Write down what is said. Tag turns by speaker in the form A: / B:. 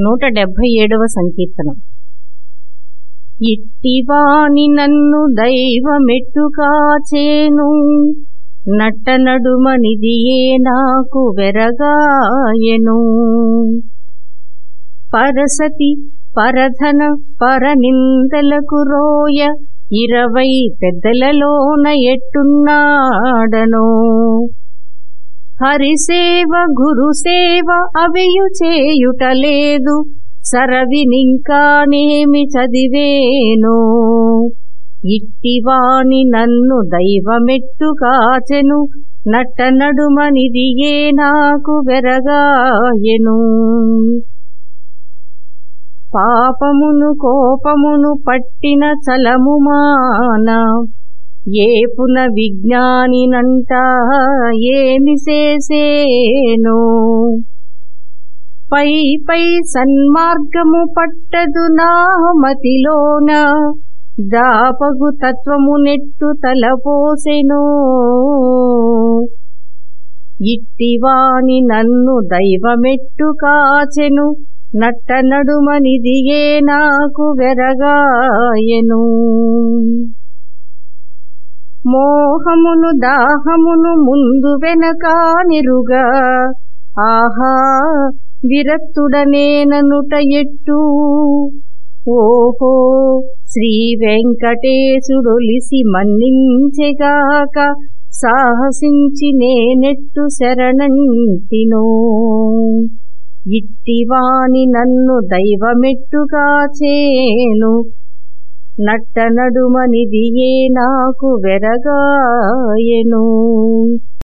A: నూట డెబ్భై ఏడవ సంకీర్తనం. ఇట్టివాని నన్ను దైవమెట్టు కాచేను నట్ట నడుమనిదియే నాకు వెరగాయను. పరసతి పరధన పరనిందలకు రోయ ఇరవై పెద్దలలోన ఎట్టున్నాడనో. హరిసేవ గురుసేవ అవియు చేయుటలేదు సరవినింకానేమి చదివేను. ఇట్టివాని నన్ను దైవమెట్టు కాచెను. నట్ట నడుమనిదియే నాకు వెరగాయెను. పాపమును కోపమును పట్టిన చలము మాన. ఏపున విజ్ఞానినంట ఏమి చేసేను? పై పై సన్మార్గము పట్టదు నా మతిలోన దాపగు తత్వము నెట్టు తలపోసెను. ఇట్టివాని నన్ను దైవమెట్టు కాచెను నట్ట నడుమనిదియే నాకు వెరగాయను. మోహమును దాహమును ముందు వెనక నిరుగా ఆహా విరక్తుడనేననుట ఎట్టు? ఓహో శ్రీ వెంకటేశుడొలిసి మన్నించెగాక సాహసించి నేనెట్టు శరణంటినో? ఇట్టివాని నన్ను దైవమెట్టుగా చేను. నట్ట నడుమనిదియే నాకు వెరగాయను.